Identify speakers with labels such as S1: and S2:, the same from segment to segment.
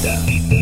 S1: pista.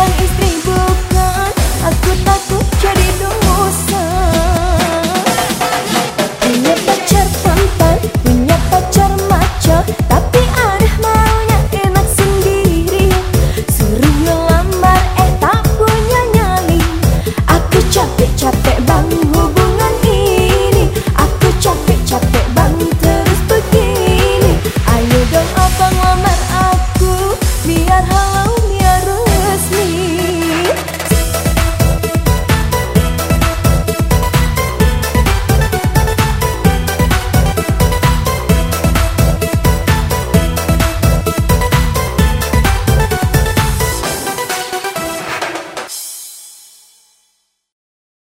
S1: Bukan istri, bukan. Aku takut